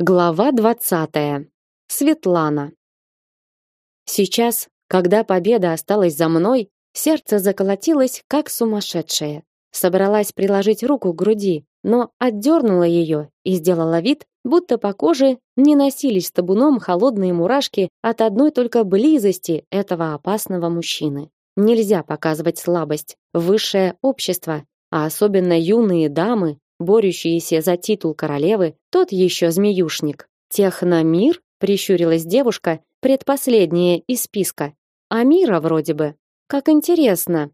Глава двадцатая. Светлана. Сейчас, когда победа осталась за мной, сердце заколотилось как сумасшедшее. Собралась приложить руку к груди, но отдернула ее и сделала вид, будто по коже не носились табуном холодные мурашки от одной только близости этого опасного мужчины. Нельзя показывать слабость. Высшее общество, а особенно юные дамы, борющиеся за титул королевы, тот еще змеюшник. Техномир, прищурилась девушка, предпоследняя из списка. А мира вроде бы. Как интересно.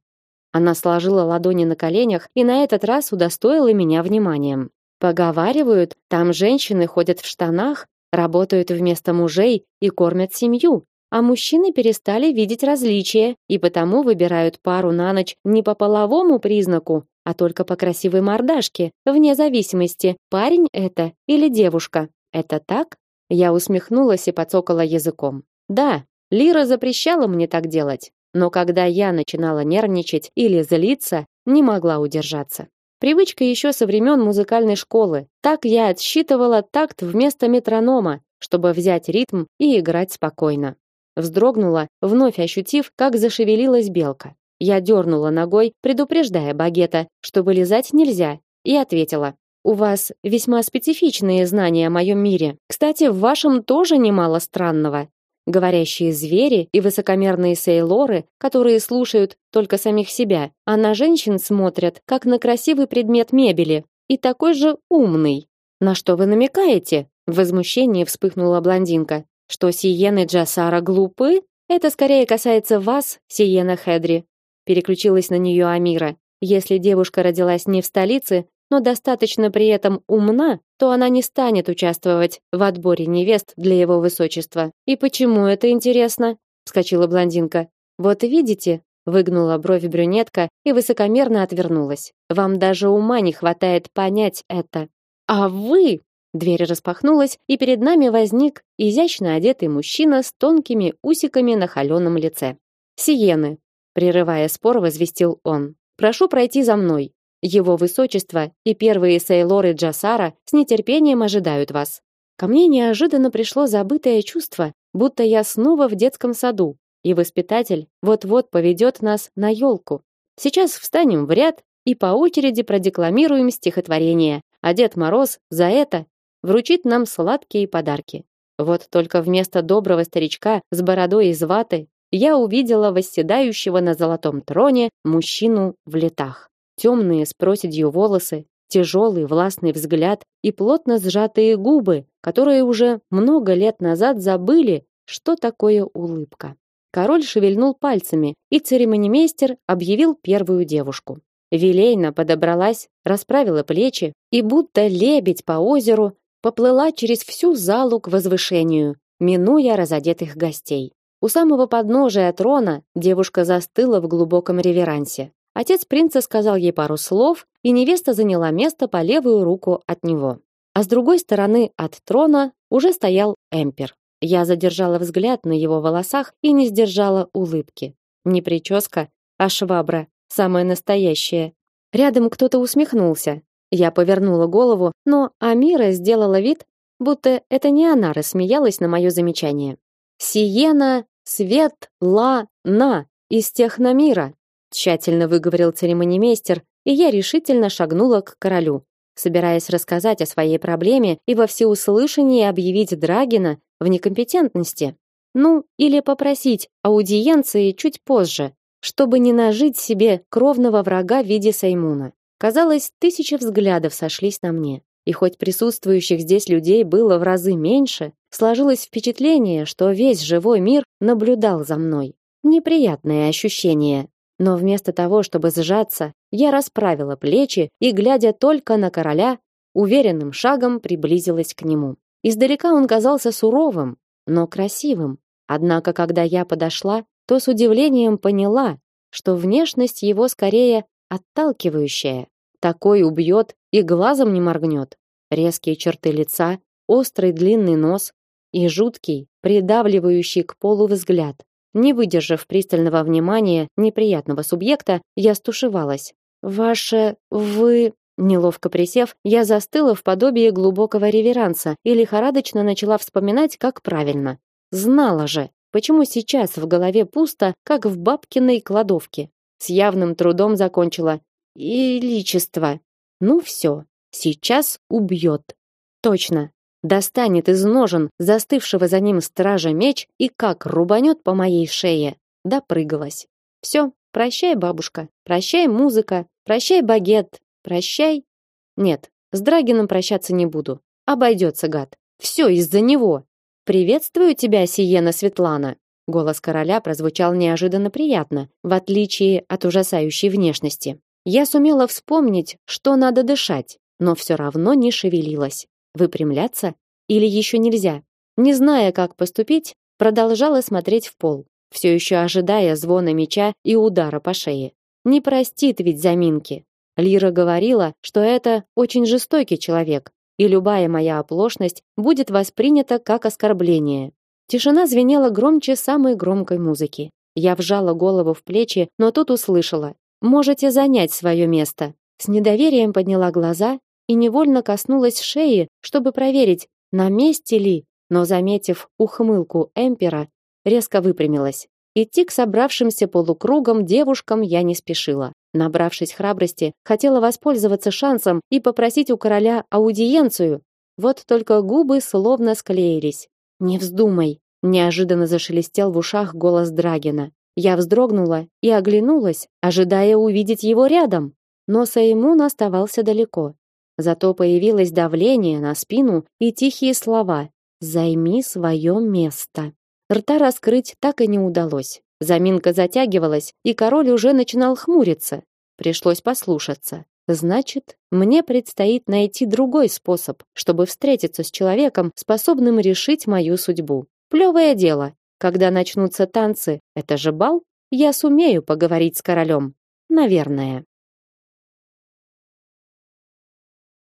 Она сложила ладони на коленях и на этот раз удостоила меня вниманием. Поговаривают, там женщины ходят в штанах, работают вместо мужей и кормят семью, а мужчины перестали видеть различия и потому выбирают пару на ночь не по половому признаку, а только по красивой мордашке, вне зависимости, парень это или девушка. Это так? Я усмехнулась и подцокала языком. Да, Лира запрещала мне так делать, но когда я начинала нервничать или злиться, не могла удержаться. Привычка еще со времен музыкальной школы. Так я отсчитывала такт вместо метронома, чтобы взять ритм и играть спокойно. Вздрогнула, вновь ощутив, как зашевелилась белка. Я дернула ногой, предупреждая багета, что вылезать нельзя, и ответила: "У вас весьма специфичные знания о моем мире. Кстати, в вашем тоже немало странного. Говорящие звери и высокомерные сейлоры, которые слушают только самих себя, а на женщин смотрят как на красивый предмет мебели, и такой же умный. На что вы намекаете?" В возмущении вспыхнула блондинка. Что Сиены Джасара глупы? Это скорее касается вас, Сиена Хедри переключилась на нее Амира. Если девушка родилась не в столице, но достаточно при этом умна, то она не станет участвовать в отборе невест для его высочества. И почему это интересно? вскочила блондинка. Вот видите, выгнула бровь брюнетка и высокомерно отвернулась. Вам даже ума не хватает понять это. А вы Дверь распахнулась, и перед нами возник изящно одетый мужчина с тонкими усиками на холеном лице. Сиены, прерывая спор, возвестил он. Прошу пройти за мной. Его высочество и первые сейлоры Джасара с нетерпением ожидают вас. Ко мне неожиданно пришло забытое чувство, будто я снова в детском саду, и воспитатель вот-вот поведет нас на елку. Сейчас встанем в ряд и по очереди продекламируем стихотворение, а Дед Мороз за это вручит нам сладкие подарки. Вот только вместо доброго старичка с бородой из ваты я увидела восседающего на золотом троне мужчину в летах. Темные с проседью волосы, тяжелый властный взгляд и плотно сжатые губы, которые уже много лет назад забыли, что такое улыбка. Король шевельнул пальцами, и церемонимейстер объявил первую девушку. Вилейна подобралась, расправила плечи и будто лебедь по озеру поплыла через всю залу к возвышению, минуя разодетых гостей. У самого подножия трона девушка застыла в глубоком реверансе. Отец принца сказал ей пару слов, и невеста заняла место по левую руку от него. А с другой стороны от трона уже стоял эмпер. Я задержала взгляд на его волосах и не сдержала улыбки. Не прическа, а швабра, самая настоящая. Рядом кто-то усмехнулся. Я повернула голову, но Амира сделала вид, будто это не она рассмеялась на мое замечание. Сиена Свет ла на из техномира, тщательно выговорил церемонимейстер, и я решительно шагнула к королю, собираясь рассказать о своей проблеме и во всеуслышание объявить Драгина в некомпетентности. Ну, или попросить аудиенции чуть позже, чтобы не нажить себе кровного врага в виде Саймуна. Казалось, тысячи взглядов сошлись на мне. И хоть присутствующих здесь людей было в разы меньше, сложилось впечатление, что весь живой мир наблюдал за мной. Неприятное ощущение. Но вместо того, чтобы сжаться, я расправила плечи и, глядя только на короля, уверенным шагом приблизилась к нему. Издалека он казался суровым, но красивым. Однако, когда я подошла, то с удивлением поняла, что внешность его скорее отталкивающая. Такой убьет и глазом не моргнет. Резкие черты лица, острый длинный нос и жуткий, придавливающий к полу взгляд. Не выдержав пристального внимания неприятного субъекта, я стушевалась. Ваше вы Неловко присев, я застыла в подобии глубокого реверанса и лихорадочно начала вспоминать, как правильно. Знала же, почему сейчас в голове пусто, как в бабкиной кладовке. С явным трудом закончила. «Иличество». Ну все, сейчас убьет. Точно. Достанет из ножен застывшего за ним стража меч и как рубанет по моей шее. Допрыгалась. Все, прощай, бабушка, прощай, музыка, прощай, багет, прощай. Нет, с Драгином прощаться не буду. Обойдется, гад. Все из-за него. Приветствую тебя, Сиена Светлана. Голос короля прозвучал неожиданно приятно, в отличие от ужасающей внешности. Я сумела вспомнить, что надо дышать, но все равно не шевелилась. Выпрямляться или еще нельзя? Не зная, как поступить, продолжала смотреть в пол, все еще ожидая звона меча и удара по шее. Не простит ведь заминки. Лира говорила, что это очень жестокий человек, и любая моя оплошность будет воспринята как оскорбление. Тишина звенела громче самой громкой музыки. Я вжала голову в плечи, но тут услышала: "Можете занять свое место". С недоверием подняла глаза и невольно коснулась шеи, чтобы проверить, на месте ли, но заметив ухмылку Эмпера, резко выпрямилась. Идти к собравшимся полукругом девушкам я не спешила. Набравшись храбрости, хотела воспользоваться шансом и попросить у короля аудиенцию. Вот только губы словно склеились. Не вздумай, неожиданно зашелестел в ушах голос Драгина. Я вздрогнула и оглянулась, ожидая увидеть его рядом, но Саймун оставался далеко. Зато появилось давление на спину и тихие слова: "Займи свое место". Рта раскрыть так и не удалось. Заминка затягивалась, и король уже начинал хмуриться. Пришлось послушаться. Значит, мне предстоит найти другой способ, чтобы встретиться с человеком, способным решить мою судьбу. Плевое дело. Когда начнутся танцы, это же бал, я сумею поговорить с королем. Наверное.